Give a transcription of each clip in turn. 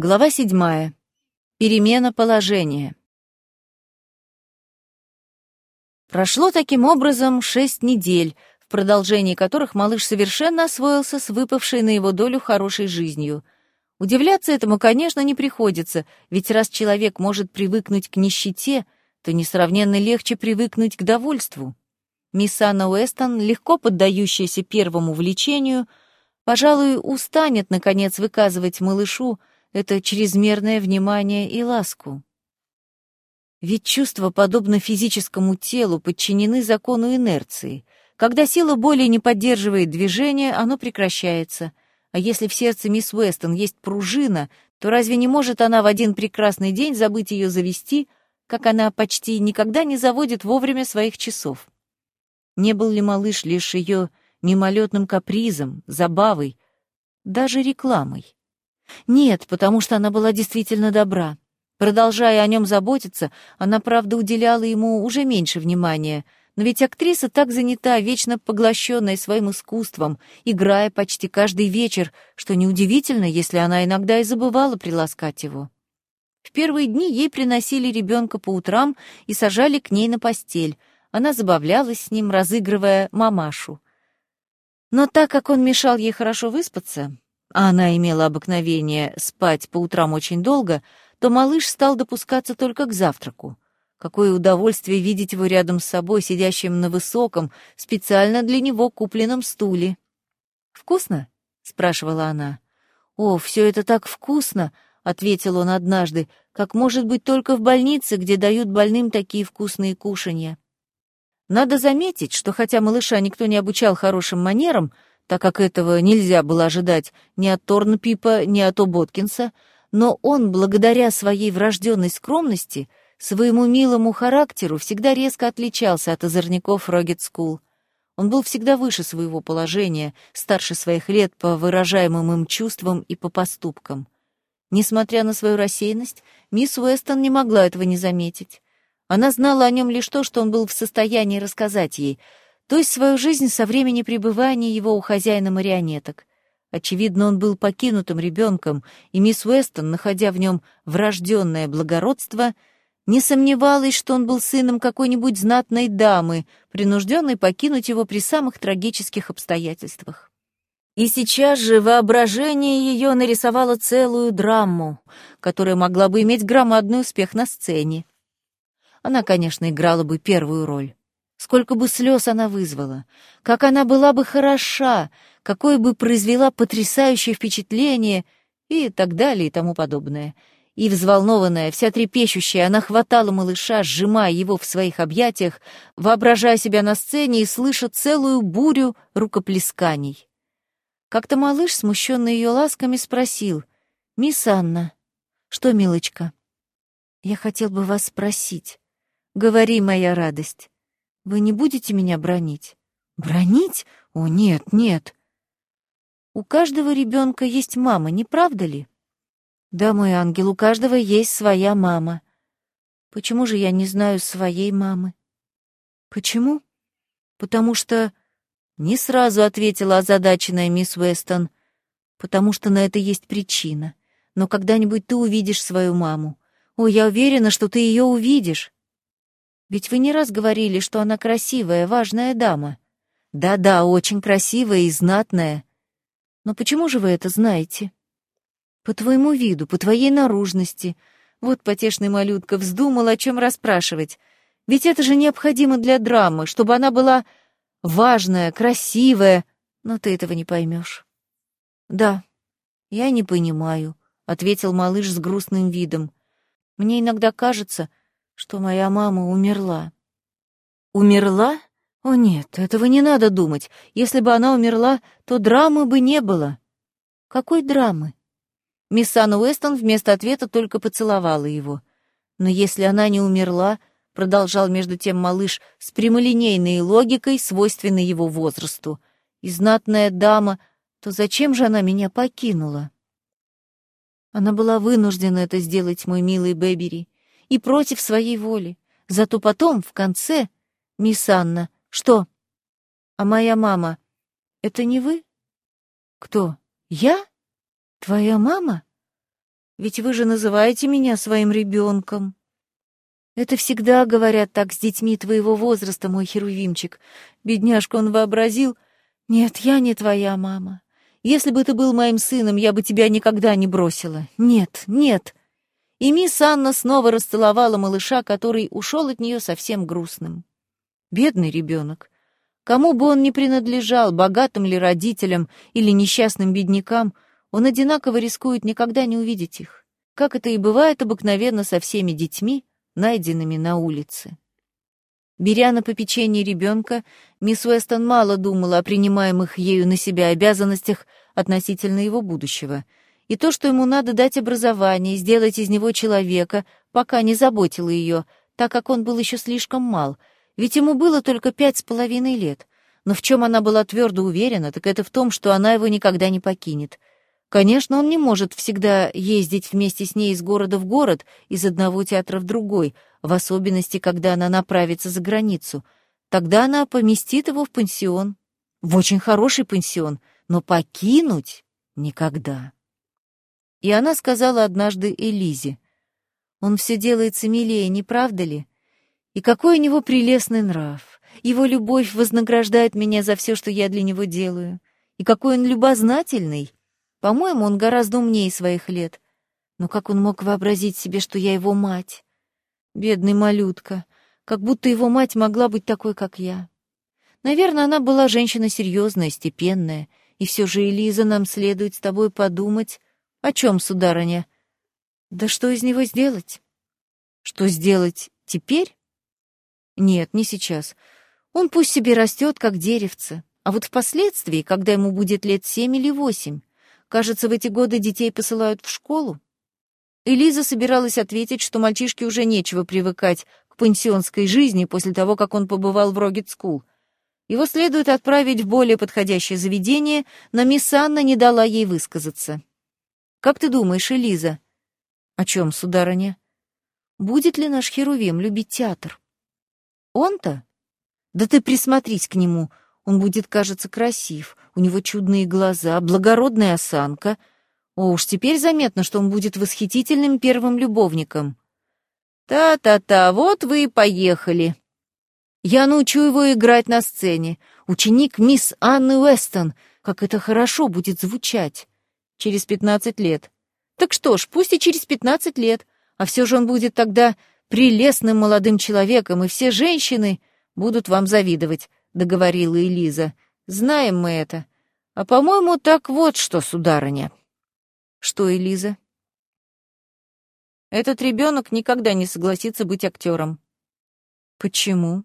Глава седьмая. Перемена положения. Прошло таким образом шесть недель, в продолжении которых малыш совершенно освоился с выпавшей на его долю хорошей жизнью. Удивляться этому, конечно, не приходится, ведь раз человек может привыкнуть к нищете, то несравненно легче привыкнуть к довольству. Мисс Анна Уэстон, легко поддающаяся первому влечению, пожалуй, устанет, наконец, выказывать малышу это чрезмерное внимание и ласку. Ведь чувства, подобно физическому телу, подчинены закону инерции. Когда сила более не поддерживает движение, оно прекращается. А если в сердце мисс Уэстон есть пружина, то разве не может она в один прекрасный день забыть ее завести, как она почти никогда не заводит вовремя своих часов? Не был ли малыш лишь ее мимолетным капризом, забавой, даже рекламой? Нет, потому что она была действительно добра. Продолжая о нем заботиться, она, правда, уделяла ему уже меньше внимания, но ведь актриса так занята, вечно поглощенная своим искусством, играя почти каждый вечер, что неудивительно, если она иногда и забывала приласкать его. В первые дни ей приносили ребенка по утрам и сажали к ней на постель. Она забавлялась с ним, разыгрывая мамашу. Но так как он мешал ей хорошо выспаться, а она имела обыкновение спать по утрам очень долго, то малыш стал допускаться только к завтраку. Какое удовольствие видеть его рядом с собой, сидящим на высоком, специально для него купленном стуле. «Вкусно?» — спрашивала она. «О, все это так вкусно!» — ответил он однажды, «как может быть только в больнице, где дают больным такие вкусные кушанья». Надо заметить, что хотя малыша никто не обучал хорошим манерам, так как этого нельзя было ожидать ни от Торнпипа, ни от Оботкинса, но он, благодаря своей врожденной скромности, своему милому характеру всегда резко отличался от озорников Рогет Скул. Он был всегда выше своего положения, старше своих лет по выражаемым им чувствам и по поступкам. Несмотря на свою рассеянность, мисс Уэстон не могла этого не заметить. Она знала о нем лишь то, что он был в состоянии рассказать ей — то есть свою жизнь со времени пребывания его у хозяина марионеток. Очевидно, он был покинутым ребенком, и мисс Уэстон, находя в нем врожденное благородство, не сомневалась, что он был сыном какой-нибудь знатной дамы, принужденной покинуть его при самых трагических обстоятельствах. И сейчас же воображение ее нарисовало целую драму, которая могла бы иметь громадный успех на сцене. Она, конечно, играла бы первую роль. Сколько бы слез она вызвала, как она была бы хороша, какое бы произвела потрясающее впечатление и так далее и тому подобное. И взволнованная, вся трепещущая, она хватала малыша, сжимая его в своих объятиях, воображая себя на сцене и слыша целую бурю рукоплесканий. Как-то малыш, смущенный ее ласками, спросил, «Мисс Анна, что, милочка?» «Я хотел бы вас спросить. Говори, моя радость». Вы не будете меня бронить? Бронить? О, нет, нет. У каждого ребенка есть мама, не правда ли? Да, мой ангел, у каждого есть своя мама. Почему же я не знаю своей мамы? Почему? Потому что... Не сразу ответила озадаченная мисс Уэстон. Потому что на это есть причина. Но когда-нибудь ты увидишь свою маму. О, я уверена, что ты ее увидишь. Ведь вы не раз говорили, что она красивая, важная дама. Да-да, очень красивая и знатная. Но почему же вы это знаете? По твоему виду, по твоей наружности. Вот потешный малютка вздумал, о чем расспрашивать. Ведь это же необходимо для драмы, чтобы она была важная, красивая. Но ты этого не поймешь. Да, я не понимаю, ответил малыш с грустным видом. Мне иногда кажется, что моя мама умерла. Умерла? О нет, этого не надо думать. Если бы она умерла, то драмы бы не было. Какой драмы? Мисс Анна Уэстон вместо ответа только поцеловала его. Но если она не умерла, продолжал между тем малыш с прямолинейной логикой, свойственной его возрасту, и знатная дама, то зачем же она меня покинула? Она была вынуждена это сделать, мой милый Бэбери и против своей воли. Зато потом, в конце, мисс Анна, что? А моя мама, это не вы? Кто? Я? Твоя мама? Ведь вы же называете меня своим ребенком. Это всегда говорят так с детьми твоего возраста, мой херувимчик. Бедняжка он вообразил. Нет, я не твоя мама. Если бы ты был моим сыном, я бы тебя никогда не бросила. Нет, нет. И мисс Анна снова расцеловала малыша, который ушел от нее совсем грустным. Бедный ребенок. Кому бы он ни принадлежал, богатым ли родителям или несчастным беднякам, он одинаково рискует никогда не увидеть их, как это и бывает обыкновенно со всеми детьми, найденными на улице. Беря на попечение ребенка, мисс Уэстон мало думала о принимаемых ею на себя обязанностях относительно его будущего, и то, что ему надо дать образование, сделать из него человека, пока не заботило ее, так как он был еще слишком мал, ведь ему было только пять с половиной лет. Но в чем она была твердо уверена, так это в том, что она его никогда не покинет — Конечно, он не может всегда ездить вместе с ней из города в город, из одного театра в другой, в особенности, когда она направится за границу. Тогда она поместит его в пансион. В очень хороший пансион, но покинуть никогда. И она сказала однажды Элизе, «Он все делается милее, не правда ли? И какой у него прелестный нрав! Его любовь вознаграждает меня за все, что я для него делаю. И какой он любознательный!» По-моему, он гораздо умнее своих лет. Но как он мог вообразить себе, что я его мать? Бедный малютка. Как будто его мать могла быть такой, как я. Наверное, она была женщина серьезная, степенная. И все же, Элиза, нам следует с тобой подумать. О чем, сударыня? Да что из него сделать? Что сделать теперь? Нет, не сейчас. Он пусть себе растет, как деревце. А вот впоследствии, когда ему будет лет семь или восемь, Кажется, в эти годы детей посылают в школу. Элиза собиралась ответить, что мальчишке уже нечего привыкать к пансионской жизни после того, как он побывал в Рогет-скул. Его следует отправить в более подходящее заведение, но мисс Анна не дала ей высказаться. «Как ты думаешь, Элиза?» «О чем, сударыня?» «Будет ли наш Херувим любить театр?» «Он-то?» «Да ты присмотрись к нему, он будет, кажется, красив, у него чудные глаза, благородная осанка. О, уж теперь заметно, что он будет восхитительным первым любовником. Та-та-та, вот вы и поехали. Я научу его играть на сцене. Ученик мисс Анны Уэстон. Как это хорошо будет звучать. Через пятнадцать лет. Так что ж, пусть и через пятнадцать лет. А все же он будет тогда прелестным молодым человеком, и все женщины будут вам завидовать, — договорила Элиза. Знаем мы это. А, по-моему, так вот что, сударыня. Что, Элиза? Этот ребенок никогда не согласится быть актером. Почему?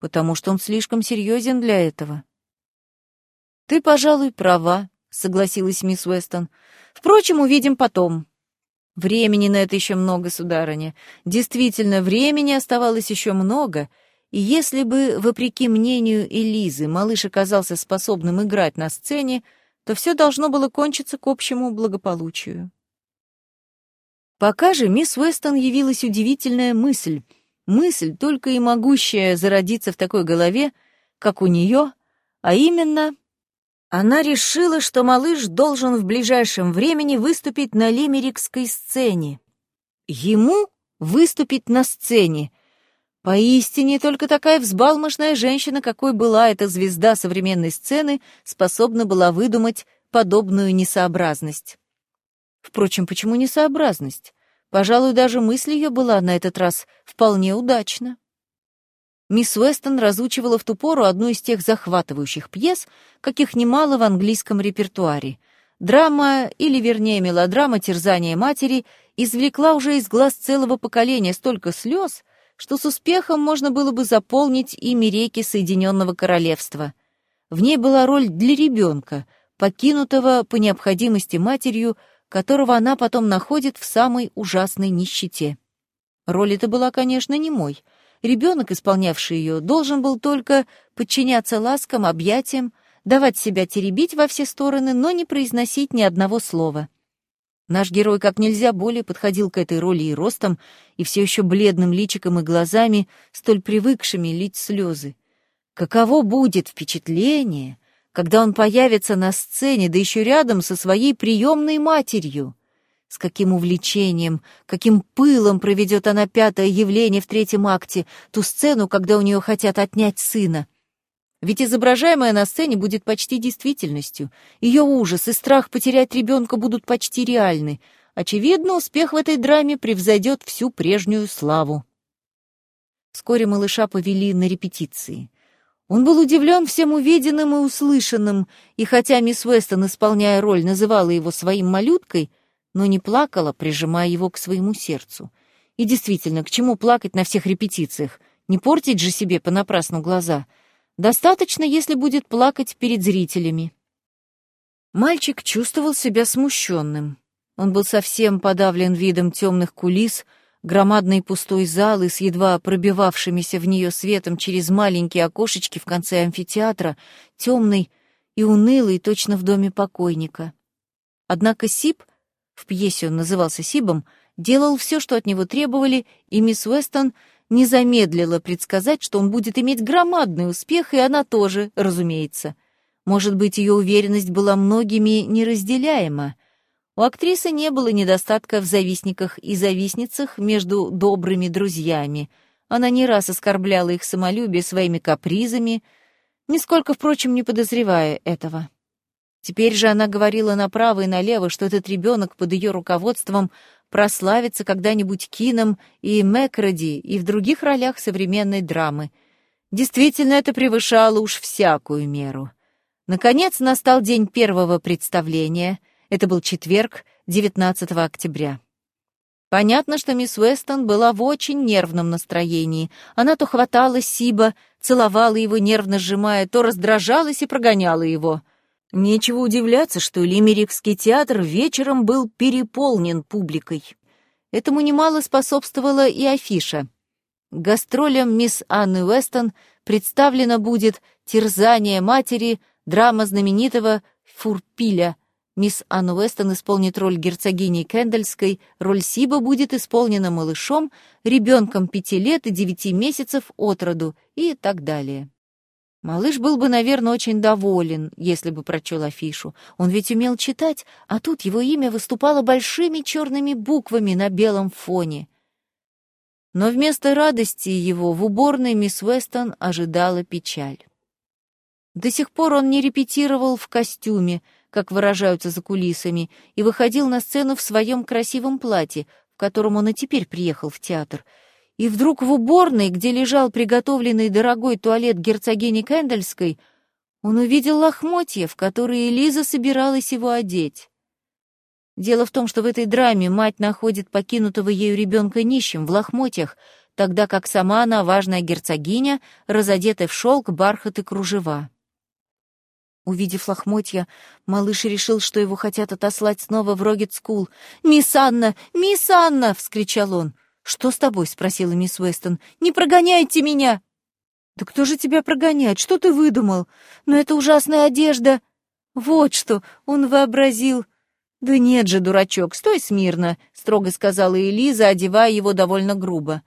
Потому что он слишком серьезен для этого. Ты, пожалуй, права, согласилась мисс Уэстон. Впрочем, увидим потом. Времени на это еще много, сударыня. Действительно, времени оставалось еще много — и если бы, вопреки мнению Элизы, малыш оказался способным играть на сцене, то все должно было кончиться к общему благополучию. Пока же мисс Уэстон явилась удивительная мысль, мысль, только и могущая зародиться в такой голове, как у нее, а именно, она решила, что малыш должен в ближайшем времени выступить на лимерикской сцене. Ему выступить на сцене — Поистине, только такая взбалмошная женщина, какой была эта звезда современной сцены, способна была выдумать подобную несообразность. Впрочем, почему несообразность? Пожалуй, даже мысль ее была на этот раз вполне удачна. Мисс Уэстон разучивала в ту пору одну из тех захватывающих пьес, каких немало в английском репертуаре. Драма, или вернее мелодрама «Терзание матери» извлекла уже из глаз целого поколения столько слез, что с успехом можно было бы заполнить ими реки Соединенного Королевства. В ней была роль для ребенка, покинутого по необходимости матерью, которого она потом находит в самой ужасной нищете. Роль эта была, конечно, не мой. Ребенок, исполнявший ее, должен был только подчиняться ласкам, объятиям, давать себя теребить во все стороны, но не произносить ни одного слова. Наш герой как нельзя более подходил к этой роли и ростом, и все еще бледным личиком и глазами, столь привыкшими лить слезы. Каково будет впечатление, когда он появится на сцене, да еще рядом со своей приемной матерью? С каким увлечением, каким пылом проведет она пятое явление в третьем акте, ту сцену, когда у нее хотят отнять сына. Ведь изображаемое на сцене будет почти действительностью. Ее ужас и страх потерять ребенка будут почти реальны. Очевидно, успех в этой драме превзойдет всю прежнюю славу. Вскоре малыша повели на репетиции. Он был удивлен всем увиденным и услышанным, и хотя мисс Уэстон, исполняя роль, называла его своим малюткой, но не плакала, прижимая его к своему сердцу. И действительно, к чему плакать на всех репетициях? Не портить же себе понапрасну глаза. Достаточно, если будет плакать перед зрителями. Мальчик чувствовал себя смущенным. Он был совсем подавлен видом темных кулис, громадной пустой залы с едва пробивавшимися в нее светом через маленькие окошечки в конце амфитеатра, темный и унылый, точно в доме покойника. Однако Сип — в пьесе он назывался Сибом, делал все, что от него требовали, и мисс Уэстон не замедлила предсказать, что он будет иметь громадный успех, и она тоже, разумеется. Может быть, ее уверенность была многими неразделяема. У актрисы не было недостатка в завистниках и завистницах между добрыми друзьями. Она не раз оскорбляла их самолюбие своими капризами, нисколько, впрочем, не подозревая этого. Теперь же она говорила направо и налево, что этот ребенок под ее руководством прославится когда-нибудь Кином и Мэкроди и в других ролях современной драмы. Действительно, это превышало уж всякую меру. Наконец настал день первого представления. Это был четверг, 19 октября. Понятно, что мисс Уэстон была в очень нервном настроении. Она то хватала Сиба, целовала его, нервно сжимая, то раздражалась и прогоняла его — Нечего удивляться, что Лимерикский театр вечером был переполнен публикой. Этому немало способствовала и афиша. Гастролям мисс Анны Уэстон представлено будет «Терзание матери», драма знаменитого Фурпиля. Мисс Анна Уэстон исполнит роль герцогини Кендальской, роль Сиба будет исполнена малышом, ребенком пяти лет и девяти месяцев от роду и так далее. Малыш был бы, наверное, очень доволен, если бы прочел афишу. Он ведь умел читать, а тут его имя выступало большими черными буквами на белом фоне. Но вместо радости его в уборной мисс Уэстон ожидала печаль. До сих пор он не репетировал в костюме, как выражаются за кулисами, и выходил на сцену в своем красивом платье, в котором он и теперь приехал в театр — и вдруг в уборной, где лежал приготовленный дорогой туалет герцогини Кендальской, он увидел лохмотья, в которые Лиза собиралась его одеть. Дело в том, что в этой драме мать находит покинутого ею ребенка нищим в лохмотьях, тогда как сама она, важная герцогиня, разодета в шелк, бархат и кружева. Увидев лохмотья, малыш решил, что его хотят отослать снова в Рогет-скул. «Мисс Анна! Мисс Анна!» — вскричал он. «Что с тобой?» — спросила мисс Уэстон. «Не прогоняйте меня!» «Да кто же тебя прогоняет? Что ты выдумал? Но это ужасная одежда!» «Вот что!» — он вообразил. «Да нет же, дурачок, стой смирно!» — строго сказала Элиза, одевая его довольно грубо.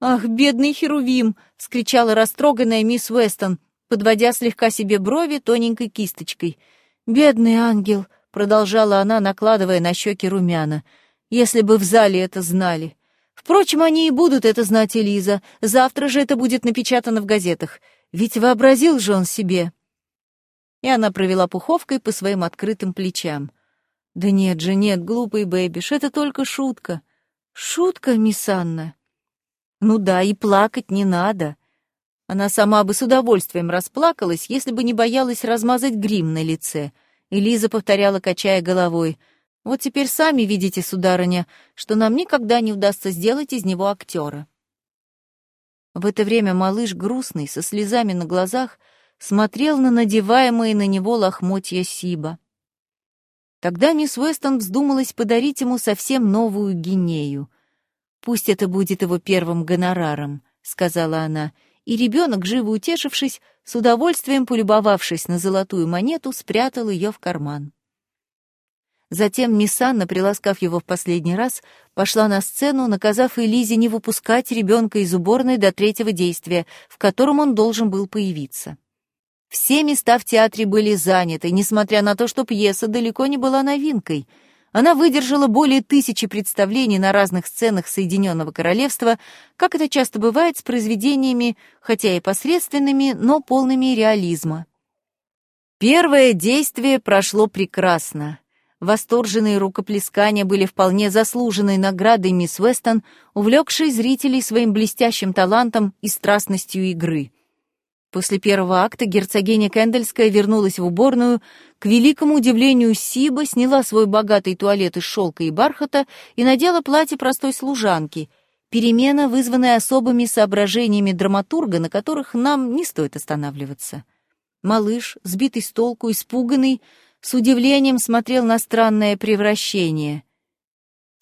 «Ах, бедный Херувим!» — скричала растроганная мисс Уэстон, подводя слегка себе брови тоненькой кисточкой. «Бедный ангел!» — продолжала она, накладывая на щеки румяна. «Если бы в зале это знали!» Впрочем, они и будут это знать, Элиза. Завтра же это будет напечатано в газетах. Ведь вообразил же он себе. И она провела пуховкой по своим открытым плечам. Да нет же, нет, глупый бэбиш, это только шутка. Шутка, мисс Анна? Ну да, и плакать не надо. Она сама бы с удовольствием расплакалась, если бы не боялась размазать грим на лице. Элиза повторяла, качая головой — вот теперь сами видите, сударыня, что нам никогда не удастся сделать из него актера. В это время малыш, грустный, со слезами на глазах, смотрел на надеваемые на него лохмотья Сиба. Тогда мисс Уэстон вздумалась подарить ему совсем новую гинею. «Пусть это будет его первым гонораром», — сказала она, и ребенок, живо утешившись, с удовольствием полюбовавшись на золотую монету, спрятал ее в карман. Затем мисс Анна, приласкав его в последний раз, пошла на сцену, наказав Элизе не выпускать ребенка из уборной до третьего действия, в котором он должен был появиться. Все места в театре были заняты, несмотря на то, что пьеса далеко не была новинкой. Она выдержала более тысячи представлений на разных сценах Соединенного Королевства, как это часто бывает с произведениями, хотя и посредственными, но полными реализма. Первое действие прошло прекрасно. Восторженные рукоплескания были вполне заслуженной наградой мисс Вестон, увлекшей зрителей своим блестящим талантом и страстностью игры — После первого акта герцогиня Кендельская вернулась в уборную. К великому удивлению Сиба сняла свой богатый туалет из шелка и бархата и надела платье простой служанки. Перемена, вызванная особыми соображениями драматурга, на которых нам не стоит останавливаться. Малыш, сбитый с толку, испуганный, с удивлением смотрел на странное превращение —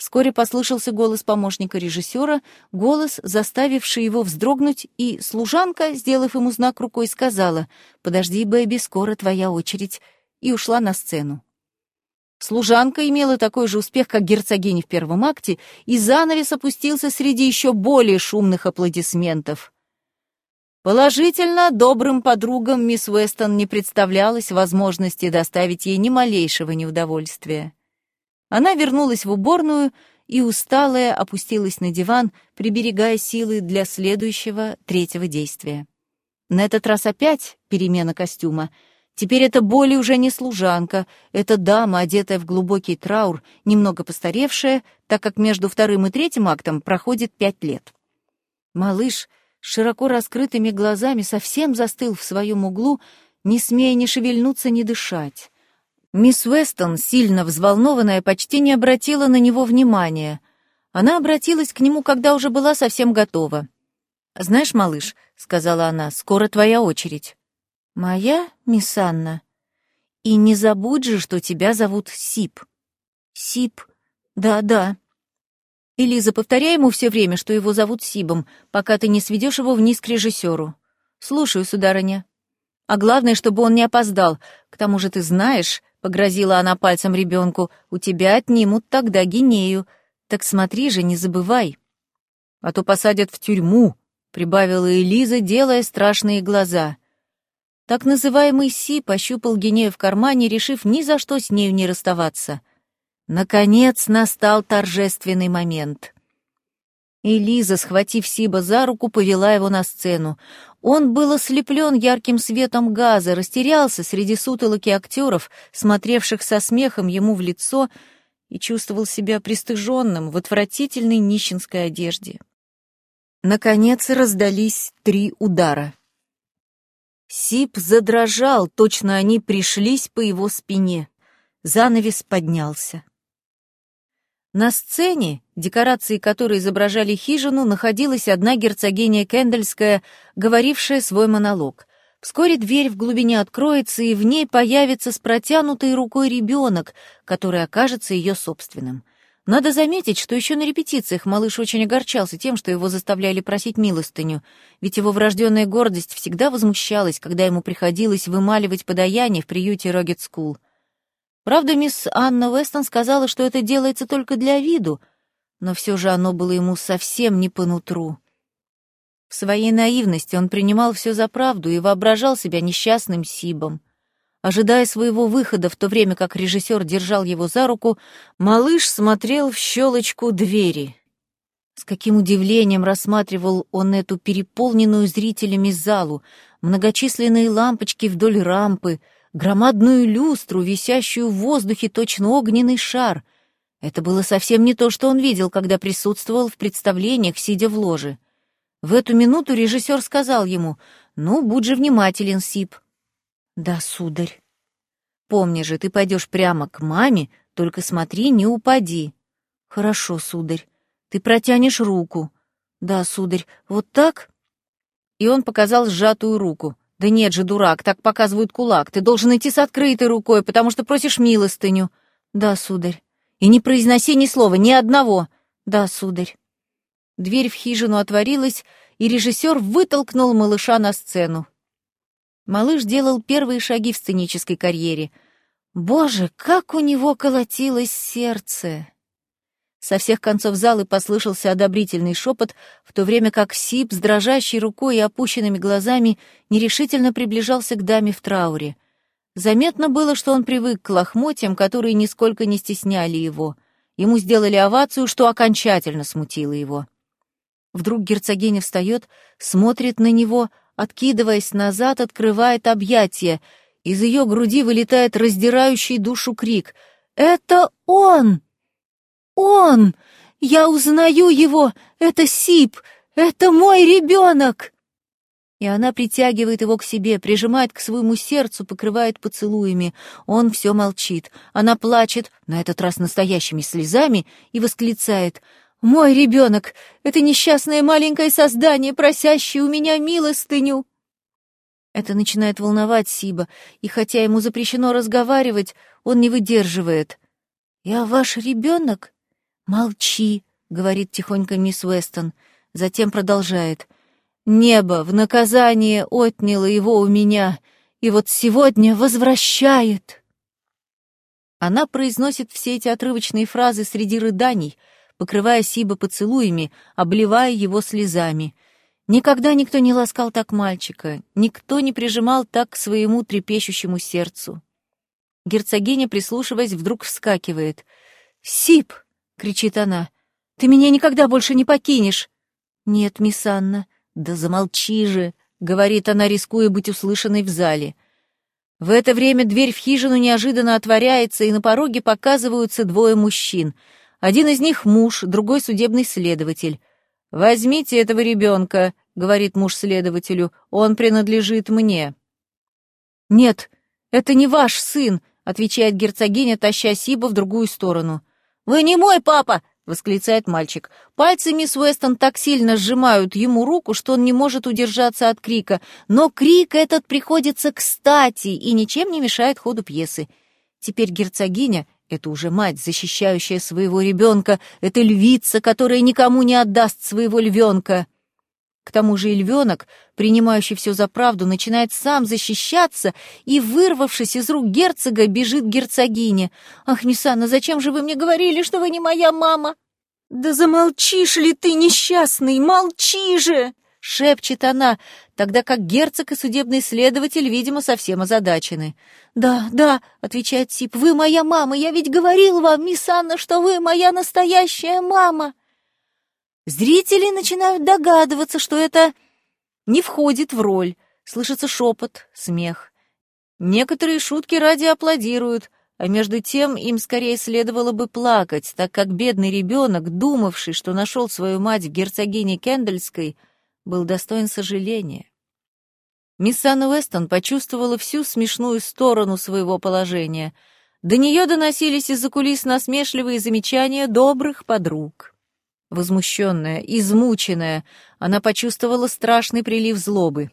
Вскоре послышался голос помощника режиссера, голос, заставивший его вздрогнуть, и служанка, сделав ему знак рукой, сказала «Подожди, Бэби, скоро твоя очередь», и ушла на сцену. Служанка имела такой же успех, как герцогиня в первом акте, и занавес опустился среди еще более шумных аплодисментов. Положительно, добрым подругам мисс Уэстон не представлялось возможности доставить ей ни малейшего неудовольствия. Она вернулась в уборную и, усталая, опустилась на диван, приберегая силы для следующего, третьего действия. На этот раз опять перемена костюма. Теперь это более уже не служанка, это дама, одетая в глубокий траур, немного постаревшая, так как между вторым и третьим актом проходит пять лет. Малыш широко раскрытыми глазами совсем застыл в своем углу, не смея ни шевельнуться, ни дышать. Мисс Уэстон, сильно взволнованная, почти не обратила на него внимания. Она обратилась к нему, когда уже была совсем готова. «Знаешь, малыш», — сказала она, — «скоро твоя очередь». «Моя, мисс Анна? И не забудь же, что тебя зовут Сип». «Сип? Да-да». «Элиза, повторяй ему все время, что его зовут Сибом, пока ты не сведешь его вниз к режиссеру». «Слушаю, сударыня». «А главное, чтобы он не опоздал. К тому же ты знаешь, — погрозила она пальцем ребенку, — «у тебя отнимут тогда гинею. Так смотри же, не забывай». «А то посадят в тюрьму», — прибавила Элиза, делая страшные глаза. Так называемый Си пощупал гинею в кармане, решив ни за что с нею не расставаться. Наконец настал торжественный момент. Элиза, схватив Сиба за руку, повела его на сцену. Он был ослеплен ярким светом газа, растерялся среди сутолоки актеров, смотревших со смехом ему в лицо, и чувствовал себя пристыженным в отвратительной нищенской одежде. Наконец раздались три удара. Сип задрожал, точно они пришлись по его спине. Занавес поднялся. На сцене, декорации которой изображали хижину, находилась одна герцогиня Кендельская, говорившая свой монолог. Вскоре дверь в глубине откроется, и в ней появится с протянутой рукой ребенок, который окажется ее собственным. Надо заметить, что еще на репетициях малыш очень огорчался тем, что его заставляли просить милостыню, ведь его врожденная гордость всегда возмущалась, когда ему приходилось вымаливать подаяние в приюте Рогет Скул. Правда, мисс Анна Вестон сказала, что это делается только для виду, но все же оно было ему совсем не по нутру. В своей наивности он принимал все за правду и воображал себя несчастным Сибом. Ожидая своего выхода, в то время как режиссер держал его за руку, малыш смотрел в щелочку двери. С каким удивлением рассматривал он эту переполненную зрителями залу, многочисленные лампочки вдоль рампы — громадную люстру, висящую в воздухе точно огненный шар. Это было совсем не то, что он видел, когда присутствовал в представлениях, сидя в ложе. В эту минуту режиссер сказал ему, «Ну, будь же внимателен, Сип». «Да, сударь». «Помни же, ты пойдешь прямо к маме, только смотри, не упади». «Хорошо, сударь. Ты протянешь руку». «Да, сударь, вот так?» И он показал сжатую руку. «Да нет же, дурак, так показывают кулак. Ты должен идти с открытой рукой, потому что просишь милостыню». «Да, сударь». «И не произноси ни слова, ни одного». «Да, сударь». Дверь в хижину отворилась, и режиссер вытолкнул малыша на сцену. Малыш делал первые шаги в сценической карьере. Боже, как у него колотилось сердце! Со всех концов зала послышался одобрительный шепот, в то время как Сип с дрожащей рукой и опущенными глазами нерешительно приближался к даме в трауре. Заметно было, что он привык к лохмотьям, которые нисколько не стесняли его. Ему сделали овацию, что окончательно смутило его. Вдруг герцогиня встает, смотрит на него, откидываясь назад, открывает объятия. Из ее груди вылетает раздирающий душу крик. «Это он! Он! Я узнаю его! Это Сип! Это мой ребенок!» И она притягивает его к себе, прижимает к своему сердцу, покрывает поцелуями. Он все молчит. Она плачет, на этот раз настоящими слезами, и восклицает «Мой ребенок! Это несчастное маленькое создание, просящее у меня милостыню!» Это начинает волновать Сиба, и хотя ему запрещено разговаривать, он не выдерживает. «Я ваш ребенок?» «Молчи», — говорит тихонько мисс Уэстон, затем продолжает — Небо в наказание отняло его у меня, и вот сегодня возвращает. Она произносит все эти отрывочные фразы среди рыданий, покрывая Сиба поцелуями, обливая его слезами. Никогда никто не ласкал так мальчика, никто не прижимал так к своему трепещущему сердцу. Герцогиня, прислушиваясь, вдруг вскакивает. «Сиб!» — кричит она. «Ты меня никогда больше не покинешь!» «Нет, мисс Анна, «Да замолчи же!» — говорит она, рискуя быть услышанной в зале. В это время дверь в хижину неожиданно отворяется, и на пороге показываются двое мужчин. Один из них — муж, другой — судебный следователь. «Возьмите этого ребенка», — говорит муж следователю, — «он принадлежит мне». «Нет, это не ваш сын», — отвечает герцогиня, таща Сиба в другую сторону. «Вы не мой папа!» восклицает мальчик. Пальцы мисс Уэстон так сильно сжимают ему руку, что он не может удержаться от крика, но крик этот приходится кстати и ничем не мешает ходу пьесы. Теперь герцогиня — это уже мать, защищающая своего ребенка, это львица, которая никому не отдаст своего львенка. К тому же и львенок, принимающий все за правду, начинает сам защищаться и, вырвавшись из рук герцога, бежит к герцогине. «Ах, Нисана, зачем же вы мне говорили, что вы не моя мама?» «Да замолчишь ли ты, несчастный, молчи же!» — шепчет она, тогда как герцог и судебный следователь, видимо, совсем озадачены. «Да, да», — отвечает Сип, — «вы моя мама, я ведь говорил вам, мисс Анна, что вы моя настоящая мама». Зрители начинают догадываться, что это не входит в роль. Слышится шепот, смех. Некоторые шутки ради аплодируют, а между тем им скорее следовало бы плакать, так как бедный ребенок, думавший, что нашел свою мать в герцогине Кендальской, был достоин сожаления. Мисс Анна Уэстон почувствовала всю смешную сторону своего положения. До нее доносились из-за кулис насмешливые замечания добрых подруг. Возмущенная, измученная, она почувствовала страшный прилив злобы.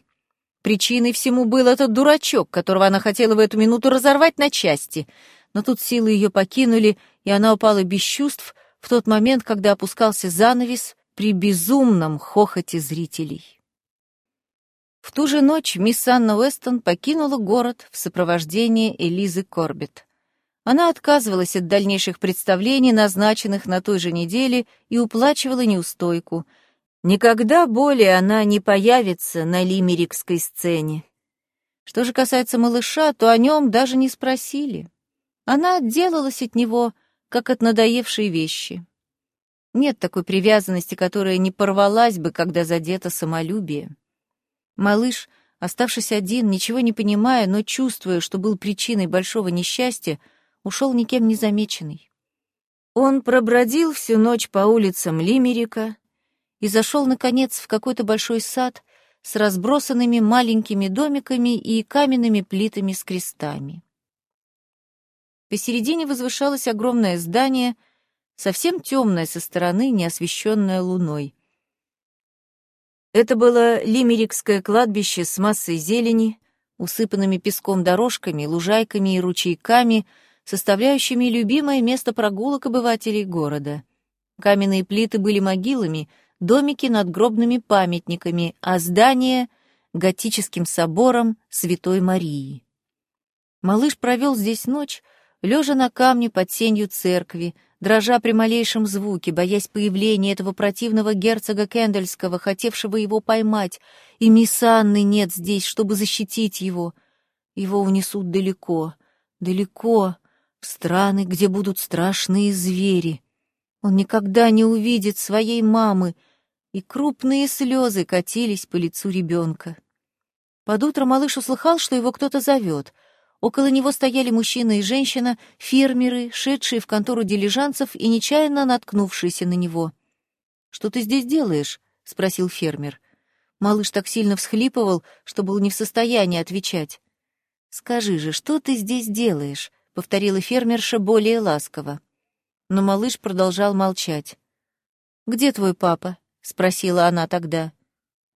Причиной всему был этот дурачок, которого она хотела в эту минуту разорвать на части. Но тут силы ее покинули, и она упала без чувств в тот момент, когда опускался занавес при безумном хохоте зрителей. В ту же ночь мисс Анна Уэстон покинула город в сопровождении Элизы Корбетт. Она отказывалась от дальнейших представлений, назначенных на той же неделе, и уплачивала неустойку. Никогда более она не появится на лимерикской сцене. Что же касается малыша, то о нем даже не спросили. Она отделалась от него, как от надоевшей вещи. Нет такой привязанности, которая не порвалась бы, когда задето самолюбие. Малыш, оставшись один, ничего не понимая, но чувствуя, что был причиной большого несчастья, ушел никем не замеченный. Он пробродил всю ночь по улицам Лимерика и зашел, наконец, в какой-то большой сад с разбросанными маленькими домиками и каменными плитами с крестами. Посередине возвышалось огромное здание, совсем темное со стороны, не освещенное луной. Это было Лимерикское кладбище с массой зелени, усыпанными песком дорожками, лужайками и ручейками — составляющими любимое место прогулок обывателей города. Каменные плиты были могилами, домики надгробными памятниками, а здание — готическим собором Святой Марии. Малыш провел здесь ночь, лежа на камне под сенью церкви, дрожа при малейшем звуке, боясь появления этого противного герцога Кендельского, хотевшего его поймать, и мисс Анны нет здесь, чтобы защитить его — Его унесут далеко, далеко, в страны, где будут страшные звери. Он никогда не увидит своей мамы, и крупные слезы катились по лицу ребенка. Под утро малыш услыхал, что его кто-то зовет. Около него стояли мужчина и женщина, фермеры, шедшие в контору дилижанцев и нечаянно наткнувшиеся на него. «Что ты здесь делаешь?» — спросил фермер. Малыш так сильно всхлипывал, что был не в состоянии отвечать. «Скажи же, что ты здесь делаешь?» — повторила фермерша более ласково. Но малыш продолжал молчать. «Где твой папа?» — спросила она тогда.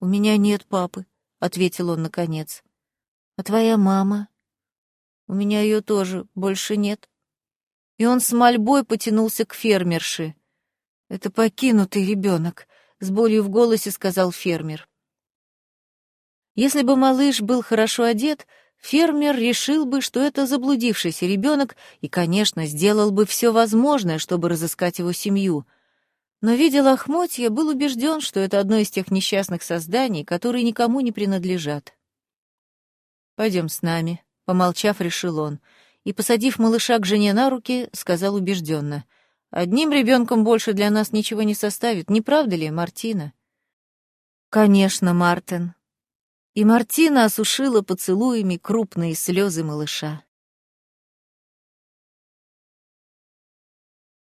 «У меня нет папы», — ответил он наконец. «А твоя мама?» «У меня ее тоже больше нет». И он с мольбой потянулся к фермерше. «Это покинутый ребенок», — с болью в голосе сказал фермер. Если бы малыш был хорошо одет, фермер решил бы, что это заблудившийся ребенок и, конечно, сделал бы все возможное, чтобы разыскать его семью. Но, видя лохмотья, был убежден, что это одно из тех несчастных созданий, которые никому не принадлежат. «Пойдем с нами», — помолчав, решил он, и, посадив малыша к жене на руки, сказал убежденно, «Одним ребенком больше для нас ничего не составит, не правда ли, Мартина?» «Конечно, Мартин», и Мартина осушила поцелуями крупные слезы малыша.